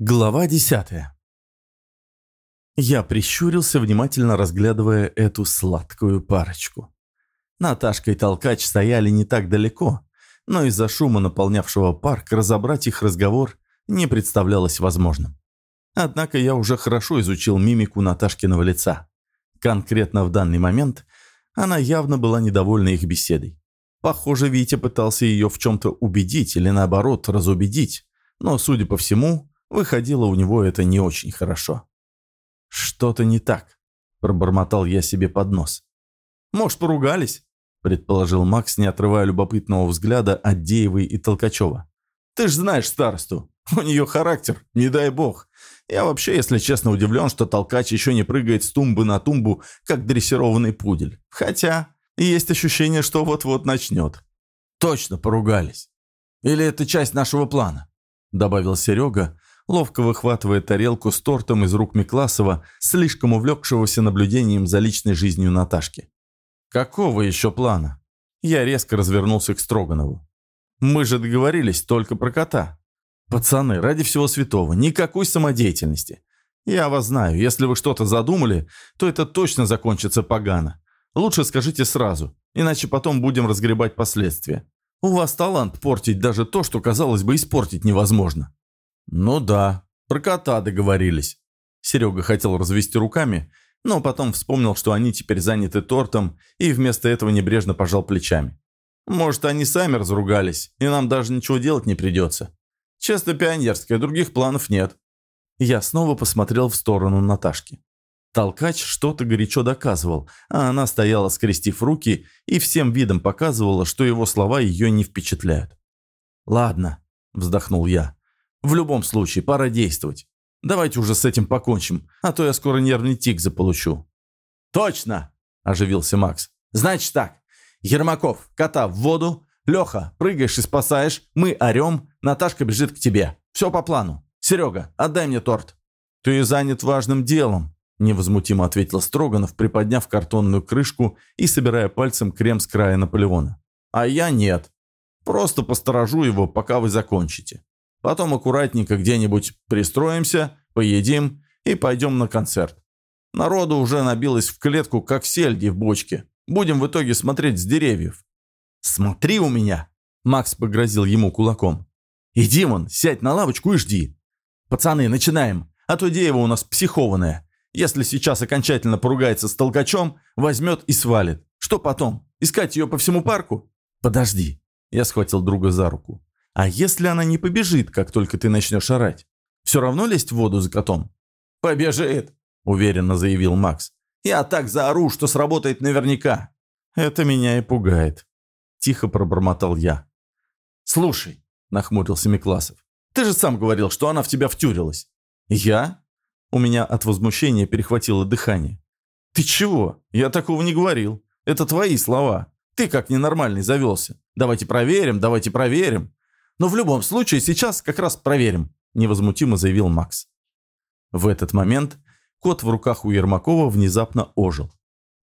Глава десятая. Я прищурился, внимательно разглядывая эту сладкую парочку. Наташка и Толкач стояли не так далеко, но из-за шума, наполнявшего парк, разобрать их разговор не представлялось возможным. Однако я уже хорошо изучил мимику Наташкиного лица. Конкретно в данный момент она явно была недовольна их беседой. Похоже, Витя пытался ее в чем-то убедить или наоборот разубедить, но, судя по всему, Выходило у него это не очень хорошо. «Что-то не так», – пробормотал я себе под нос. «Может, поругались?» – предположил Макс, не отрывая любопытного взгляда от Деевой и Толкачева. «Ты ж знаешь старосту. У нее характер, не дай бог. Я вообще, если честно, удивлен, что Толкач еще не прыгает с тумбы на тумбу, как дрессированный пудель. Хотя есть ощущение, что вот-вот начнет». «Точно поругались. Или это часть нашего плана?» – добавил Серега, ловко выхватывая тарелку с тортом из рук Микласова, слишком увлекшегося наблюдением за личной жизнью Наташки. «Какого еще плана?» Я резко развернулся к Строганову. «Мы же договорились только про кота. Пацаны, ради всего святого, никакой самодеятельности. Я вас знаю, если вы что-то задумали, то это точно закончится погано. Лучше скажите сразу, иначе потом будем разгребать последствия. У вас талант портить даже то, что, казалось бы, испортить невозможно». «Ну да, про кота договорились». Серега хотел развести руками, но потом вспомнил, что они теперь заняты тортом, и вместо этого небрежно пожал плечами. «Может, они сами разругались, и нам даже ничего делать не придется. Честно пионерское, других планов нет». Я снова посмотрел в сторону Наташки. Толкач что-то горячо доказывал, а она стояла, скрестив руки, и всем видом показывала, что его слова ее не впечатляют. «Ладно», – вздохнул я. В любом случае, пора действовать. Давайте уже с этим покончим, а то я скоро нервный тик заполучу». «Точно!» – оживился Макс. «Значит так. Ермаков, кота в воду. Леха, прыгаешь и спасаешь. Мы орем. Наташка бежит к тебе. Все по плану. Серега, отдай мне торт». «Ты занят важным делом», – невозмутимо ответил Строганов, приподняв картонную крышку и собирая пальцем крем с края Наполеона. «А я нет. Просто посторожу его, пока вы закончите. Потом аккуратненько где-нибудь пристроимся, поедим и пойдем на концерт. Народу уже набилось в клетку, как сельди в бочке. Будем в итоге смотреть с деревьев. «Смотри у меня!» Макс погрозил ему кулаком. «Иди вон, сядь на лавочку и жди. Пацаны, начинаем, а то дерево у нас психованное. Если сейчас окончательно поругается с толкачом, возьмет и свалит. Что потом? Искать ее по всему парку? Подожди. Я схватил друга за руку. А если она не побежит, как только ты начнешь орать? Все равно лезть в воду за котом? «Побежит», — уверенно заявил Макс. «Я так заору, что сработает наверняка». «Это меня и пугает», — тихо пробормотал я. «Слушай», — нахмурился Микласов, «ты же сам говорил, что она в тебя втюрилась». «Я?» У меня от возмущения перехватило дыхание. «Ты чего? Я такого не говорил. Это твои слова. Ты как ненормальный завелся. Давайте проверим, давайте проверим». Но в любом случае сейчас как раз проверим», – невозмутимо заявил Макс. В этот момент кот в руках у Ермакова внезапно ожил.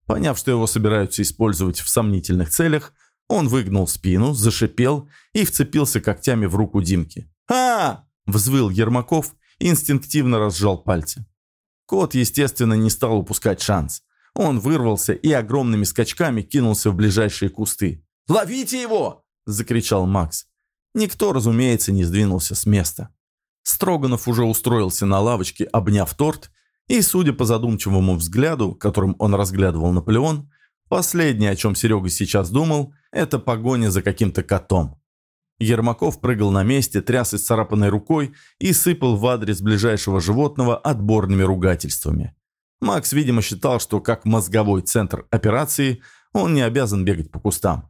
Поняв, что его собираются использовать в сомнительных целях, он выгнул спину, зашипел и вцепился когтями в руку Димки. а взвыл Ермаков и инстинктивно разжал пальцы. Кот, естественно, не стал упускать шанс. Он вырвался и огромными скачками кинулся в ближайшие кусты. «Ловите его!» – закричал Макс. Никто, разумеется, не сдвинулся с места. Строганов уже устроился на лавочке, обняв торт, и, судя по задумчивому взгляду, которым он разглядывал Наполеон, последнее, о чем Серега сейчас думал, это погоня за каким-то котом. Ермаков прыгал на месте, тряс исцарапанной рукой и сыпал в адрес ближайшего животного отборными ругательствами. Макс, видимо, считал, что как мозговой центр операции он не обязан бегать по кустам.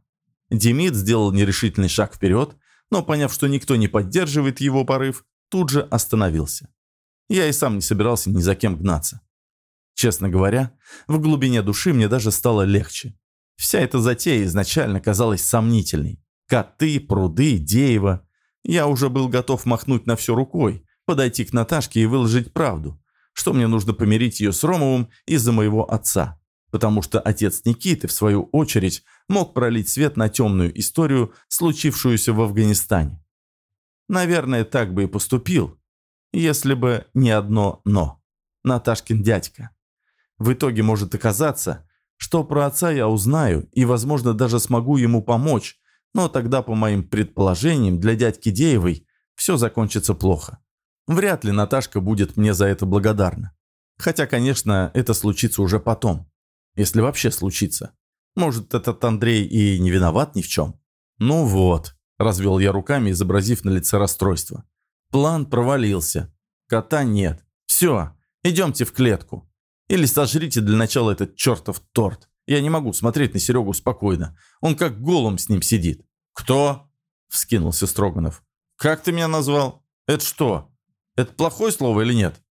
Демид сделал нерешительный шаг вперед, но, поняв, что никто не поддерживает его порыв, тут же остановился. Я и сам не собирался ни за кем гнаться. Честно говоря, в глубине души мне даже стало легче. Вся эта затея изначально казалась сомнительной. Коты, пруды, дерево. Я уже был готов махнуть на все рукой, подойти к Наташке и выложить правду, что мне нужно помирить ее с Ромовым из-за моего отца потому что отец Никиты, в свою очередь, мог пролить свет на темную историю, случившуюся в Афганистане. Наверное, так бы и поступил. Если бы не одно «но». Наташкин дядька. В итоге может оказаться, что про отца я узнаю и, возможно, даже смогу ему помочь, но тогда, по моим предположениям, для дядьки Деевой все закончится плохо. Вряд ли Наташка будет мне за это благодарна. Хотя, конечно, это случится уже потом. Если вообще случится. Может, этот Андрей и не виноват ни в чем? Ну вот, развел я руками, изобразив на лице расстройство. План провалился. Кота нет. Все, идемте в клетку. Или сожрите для начала этот чертов торт. Я не могу смотреть на Серегу спокойно. Он как голым с ним сидит. «Кто?» – вскинулся Строганов. «Как ты меня назвал? Это что? Это плохое слово или нет?»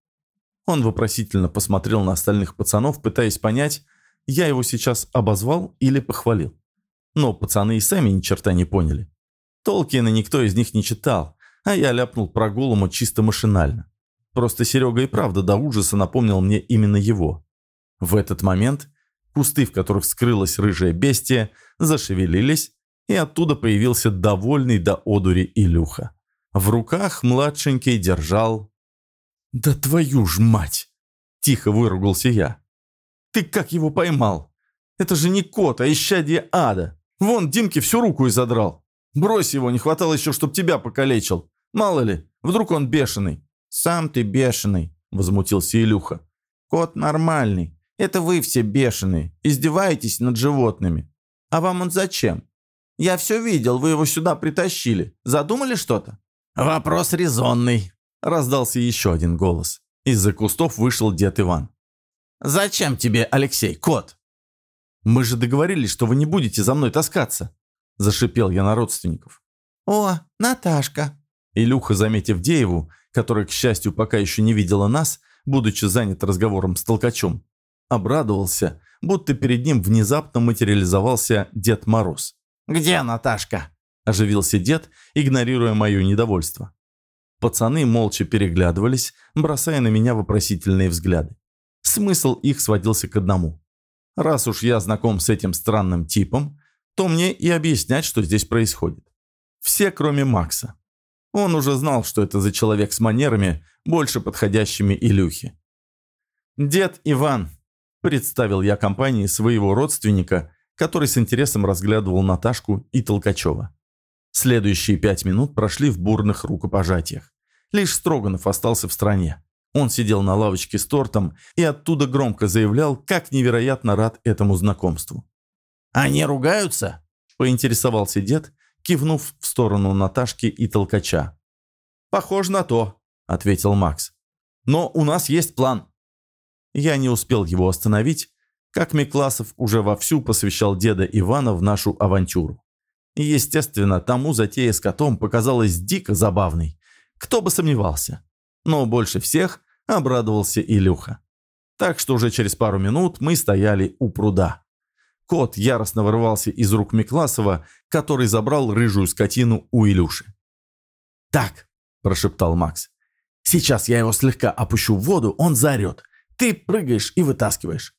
Он вопросительно посмотрел на остальных пацанов, пытаясь понять, я его сейчас обозвал или похвалил. Но пацаны и сами ни черта не поняли. Толкина никто из них не читал, а я ляпнул про голому чисто машинально. Просто Серега и правда до ужаса напомнил мне именно его. В этот момент кусты, в которых скрылась рыжая бестия, зашевелились, и оттуда появился довольный до одури Илюха. В руках младшенький держал... «Да твою ж мать!» – тихо выругался я. «Ты как его поймал? Это же не кот, а исчадие ада. Вон Димке всю руку и задрал. Брось его, не хватало еще, чтоб тебя покалечил. Мало ли, вдруг он бешеный». «Сам ты бешеный», – возмутился Илюха. «Кот нормальный. Это вы все бешеные. Издеваетесь над животными. А вам он зачем? Я все видел, вы его сюда притащили. Задумали что-то?» «Вопрос резонный», – раздался еще один голос. Из-за кустов вышел дед Иван. «Зачем тебе, Алексей, кот?» «Мы же договорились, что вы не будете за мной таскаться», – зашипел я на родственников. «О, Наташка!» Илюха, заметив Дееву, которая, к счастью, пока еще не видела нас, будучи занят разговором с толкачом, обрадовался, будто перед ним внезапно материализовался Дед Мороз. «Где Наташка?» – оживился дед, игнорируя мое недовольство. Пацаны молча переглядывались, бросая на меня вопросительные взгляды. Смысл их сводился к одному. Раз уж я знаком с этим странным типом, то мне и объяснять, что здесь происходит. Все, кроме Макса. Он уже знал, что это за человек с манерами, больше подходящими Илюхе. «Дед Иван», – представил я компании своего родственника, который с интересом разглядывал Наташку и Толкачева. Следующие пять минут прошли в бурных рукопожатиях. Лишь Строганов остался в стране. Он сидел на лавочке с тортом и оттуда громко заявлял, как невероятно рад этому знакомству. «Они ругаются?» – поинтересовался дед, кивнув в сторону Наташки и Толкача. «Похоже на то», – ответил Макс. «Но у нас есть план». Я не успел его остановить, как Микласов уже вовсю посвящал деда Ивана в нашу авантюру. Естественно, тому затея с котом показалась дико забавной. Кто бы сомневался. Но больше всех обрадовался Илюха. Так что уже через пару минут мы стояли у пруда. Кот яростно вырывался из рук Микласова, который забрал рыжую скотину у Илюши. «Так», – прошептал Макс, – «сейчас я его слегка опущу в воду, он заорет. Ты прыгаешь и вытаскиваешь.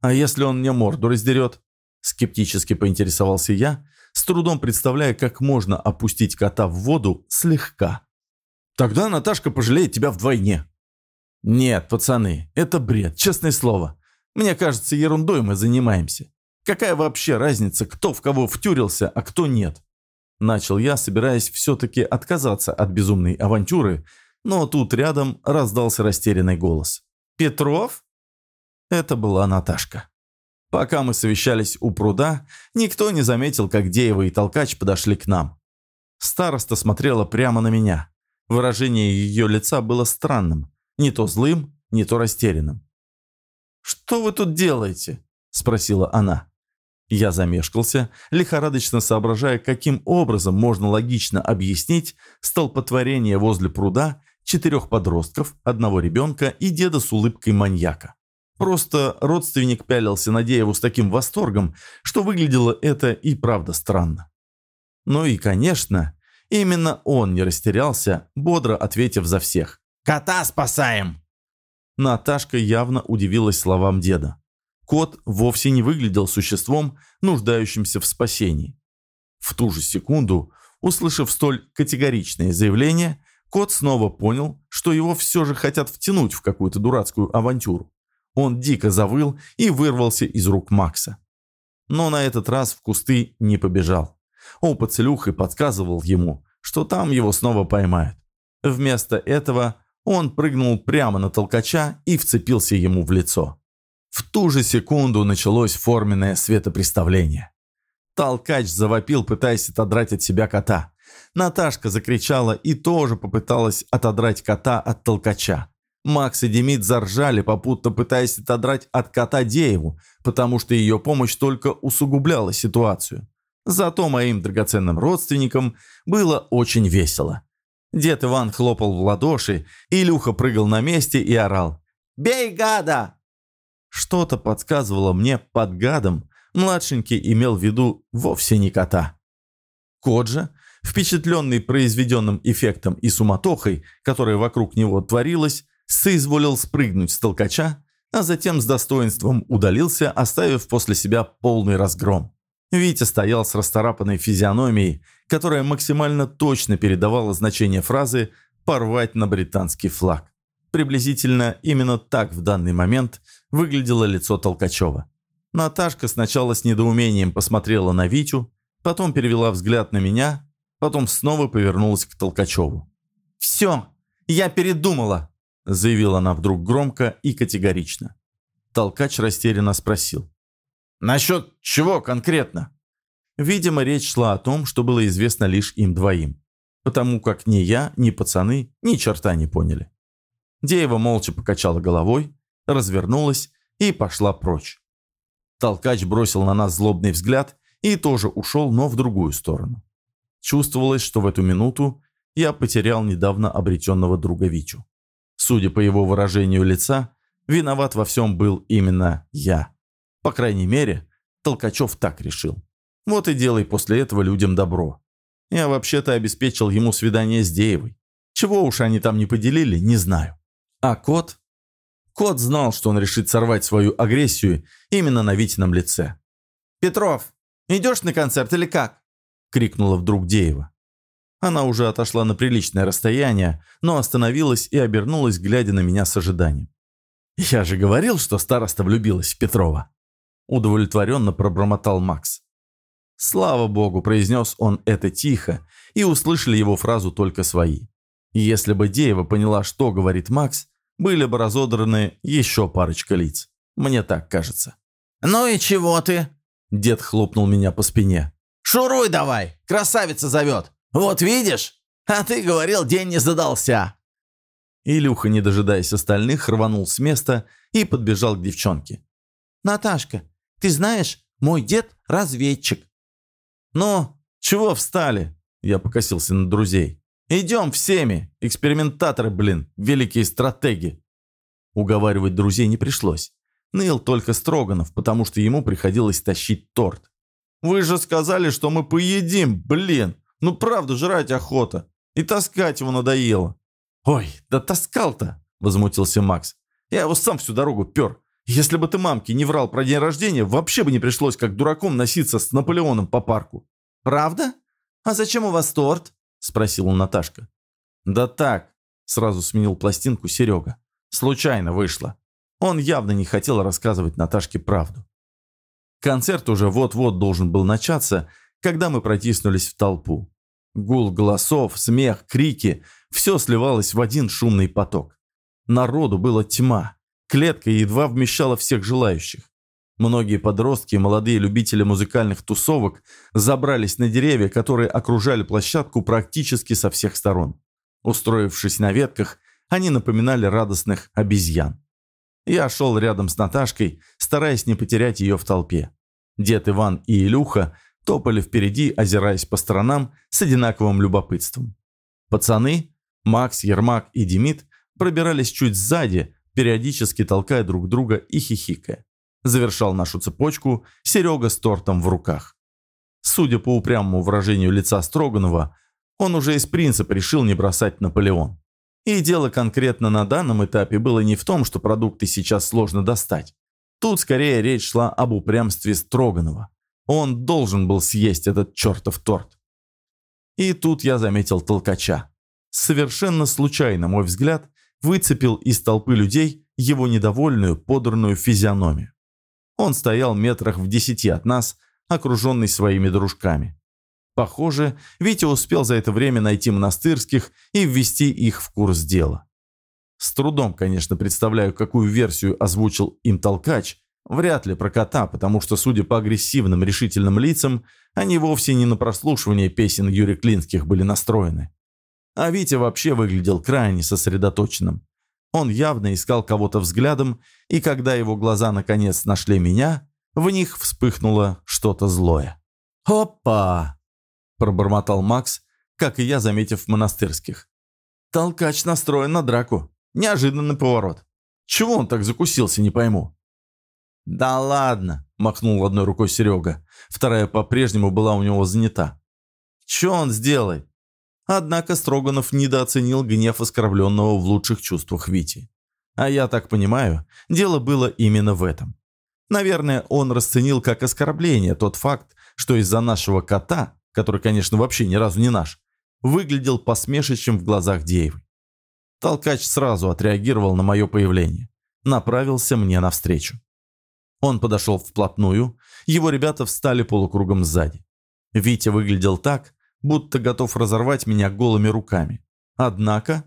«А если он мне морду раздерет?» Скептически поинтересовался я, с трудом представляя, как можно опустить кота в воду слегка. «Тогда Наташка пожалеет тебя вдвойне». «Нет, пацаны, это бред, честное слово. Мне кажется, ерундой мы занимаемся. Какая вообще разница, кто в кого втюрился, а кто нет?» Начал я, собираясь все-таки отказаться от безумной авантюры, но тут рядом раздался растерянный голос. «Петров?» Это была Наташка. Пока мы совещались у пруда, никто не заметил, как Деева и Толкач подошли к нам. Староста смотрела прямо на меня. Выражение ее лица было странным. Не то злым, не то растерянным. «Что вы тут делаете?» – спросила она. Я замешкался, лихорадочно соображая, каким образом можно логично объяснить столпотворение возле пруда четырех подростков, одного ребенка и деда с улыбкой маньяка. Просто родственник пялился на Дееву с таким восторгом, что выглядело это и правда странно. Ну и, конечно, именно он не растерялся, бодро ответив за всех. «Кота спасаем!» Наташка явно удивилась словам деда. Кот вовсе не выглядел существом, нуждающимся в спасении. В ту же секунду, услышав столь категоричное заявление, кот снова понял, что его все же хотят втянуть в какую-то дурацкую авантюру. Он дико завыл и вырвался из рук Макса. Но на этот раз в кусты не побежал. Опыт с Илюхой подсказывал ему, что там его снова поймают. Вместо этого он прыгнул прямо на толкача и вцепился ему в лицо. В ту же секунду началось форменное светопреставление. Толкач завопил, пытаясь отодрать от себя кота. Наташка закричала и тоже попыталась отодрать кота от толкача. Макс и Демид заржали, попутно пытаясь отодрать от кота Дееву, потому что ее помощь только усугубляла ситуацию. Зато моим драгоценным родственникам было очень весело. Дед Иван хлопал в ладоши, Илюха прыгал на месте и орал «Бей гада!». Что-то подсказывало мне под гадом, младшенький имел в виду вовсе не кота. Кот же, впечатленный произведенным эффектом и суматохой, которая вокруг него творилась, соизволил спрыгнуть с толкача, а затем с достоинством удалился, оставив после себя полный разгром. Витя стоял с расторапанной физиономией, которая максимально точно передавала значение фразы «порвать на британский флаг». Приблизительно именно так в данный момент выглядело лицо Толкачева. Наташка сначала с недоумением посмотрела на Витю, потом перевела взгляд на меня, потом снова повернулась к Толкачеву. «Все, я передумала!» заявила она вдруг громко и категорично. Толкач растерянно спросил. «Насчет чего конкретно?» Видимо, речь шла о том, что было известно лишь им двоим, потому как ни я, ни пацаны ни черта не поняли. Деева молча покачала головой, развернулась и пошла прочь. Толкач бросил на нас злобный взгляд и тоже ушел, но в другую сторону. Чувствовалось, что в эту минуту я потерял недавно обретенного друга Вичу. Судя по его выражению лица, виноват во всем был именно я. По крайней мере, Толкачев так решил. Вот и делай после этого людям добро. Я вообще-то обеспечил ему свидание с Деевой. Чего уж они там не поделили, не знаю. А кот? Кот знал, что он решит сорвать свою агрессию именно на Витином лице. «Петров, идешь на концерт или как?» — крикнула вдруг Деева. Она уже отошла на приличное расстояние, но остановилась и обернулась, глядя на меня с ожиданием. «Я же говорил, что староста влюбилась в Петрова!» Удовлетворенно пробормотал Макс. «Слава богу!» – произнес он это тихо, и услышали его фразу только свои. Если бы Деева поняла, что говорит Макс, были бы разодраны еще парочка лиц. Мне так кажется. «Ну и чего ты?» Дед хлопнул меня по спине. «Шуруй давай! Красавица зовет! «Вот видишь? А ты говорил, день не задался!» Илюха, не дожидаясь остальных, рванул с места и подбежал к девчонке. «Наташка, ты знаешь, мой дед – разведчик». «Ну, чего встали?» – я покосился на друзей. «Идем всеми! Экспериментаторы, блин, великие стратеги!» Уговаривать друзей не пришлось. Ныл только Строганов, потому что ему приходилось тащить торт. «Вы же сказали, что мы поедим, блин! Ну правда, жрать охота. И таскать его надоело. Ой, да таскал-то, возмутился Макс. Я его сам всю дорогу пер. Если бы ты мамке не врал про день рождения, вообще бы не пришлось как дураком носиться с Наполеоном по парку. Правда? А зачем у вас торт? Спросила Наташка. Да так, сразу сменил пластинку Серега. Случайно вышло. Он явно не хотел рассказывать Наташке правду. Концерт уже вот-вот должен был начаться, когда мы протиснулись в толпу. Гул голосов, смех, крики – все сливалось в один шумный поток. Народу было тьма. Клетка едва вмещала всех желающих. Многие подростки и молодые любители музыкальных тусовок забрались на деревья, которые окружали площадку практически со всех сторон. Устроившись на ветках, они напоминали радостных обезьян. Я шел рядом с Наташкой, стараясь не потерять ее в толпе. Дед Иван и Илюха топали впереди, озираясь по сторонам с одинаковым любопытством. Пацаны, Макс, Ермак и Демид пробирались чуть сзади, периодически толкая друг друга и хихикая. Завершал нашу цепочку Серега с тортом в руках. Судя по упрямому выражению лица Строганова, он уже из принципа решил не бросать Наполеон. И дело конкретно на данном этапе было не в том, что продукты сейчас сложно достать. Тут скорее речь шла об упрямстве Строганова. Он должен был съесть этот чертов торт. И тут я заметил толкача. Совершенно случайно мой взгляд выцепил из толпы людей его недовольную, подранную физиономию. Он стоял метрах в десяти от нас, окруженный своими дружками. Похоже, Витя успел за это время найти монастырских и ввести их в курс дела. С трудом, конечно, представляю, какую версию озвучил им толкач, вряд ли про кота, потому что, судя по агрессивным решительным лицам, они вовсе не на прослушивание песен Юрия Клинских были настроены. А Витя вообще выглядел крайне сосредоточенным. Он явно искал кого-то взглядом, и когда его глаза наконец нашли меня, в них вспыхнуло что-то злое. «Опа!» – пробормотал Макс, как и я, заметив монастырских. «Толкач настроен на драку. Неожиданный поворот. Чего он так закусился, не пойму». «Да ладно!» – махнул одной рукой Серега. Вторая по-прежнему была у него занята. «Че он сделает? Однако Строганов недооценил гнев оскорбленного в лучших чувствах Вити. А я так понимаю, дело было именно в этом. Наверное, он расценил как оскорбление тот факт, что из-за нашего кота, который, конечно, вообще ни разу не наш, выглядел посмешищем в глазах Деевой. Толкач сразу отреагировал на мое появление. Направился мне навстречу. Он подошел вплотную, его ребята встали полукругом сзади. Витя выглядел так, будто готов разорвать меня голыми руками. Однако,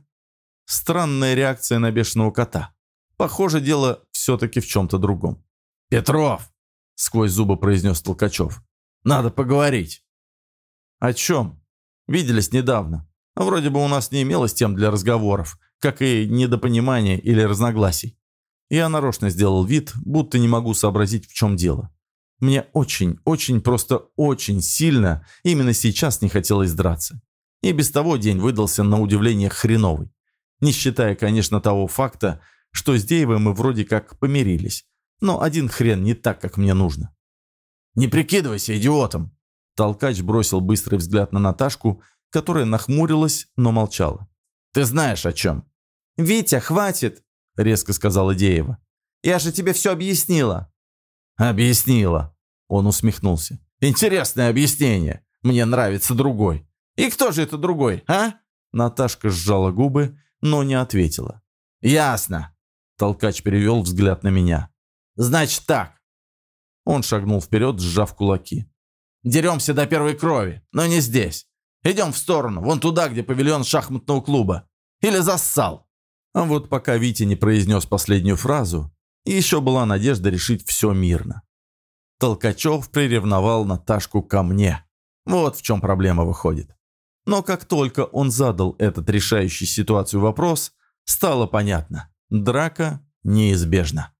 странная реакция на бешеного кота. Похоже, дело все-таки в чем-то другом. «Петров!» — сквозь зубы произнес Толкачев. «Надо поговорить». «О чем? Виделись недавно. Вроде бы у нас не имелось тем для разговоров, как и недопонимания или разногласий. Я нарочно сделал вид, будто не могу сообразить, в чем дело. Мне очень, очень, просто очень сильно именно сейчас не хотелось драться. И без того день выдался на удивление хреновый. Не считая, конечно, того факта, что с Деевым мы вроде как помирились. Но один хрен не так, как мне нужно. «Не прикидывайся идиотом!» Толкач бросил быстрый взгляд на Наташку, которая нахмурилась, но молчала. «Ты знаешь о чем?» «Витя, хватит!» — резко сказала Деева. «Я же тебе все объяснила!» «Объяснила». Он усмехнулся. «Интересное объяснение. Мне нравится другой». «И кто же это другой, а?» Наташка сжала губы, но не ответила. «Ясно». Толкач перевел взгляд на меня. «Значит так». Он шагнул вперед, сжав кулаки. «Деремся до первой крови, но не здесь. Идем в сторону, вон туда, где павильон шахматного клуба. Или зассал». А вот пока Витя не произнес последнюю фразу, и еще была надежда решить все мирно. Толкачев приревновал Наташку ко мне. Вот в чем проблема выходит. Но как только он задал этот решающий ситуацию вопрос, стало понятно – драка неизбежна.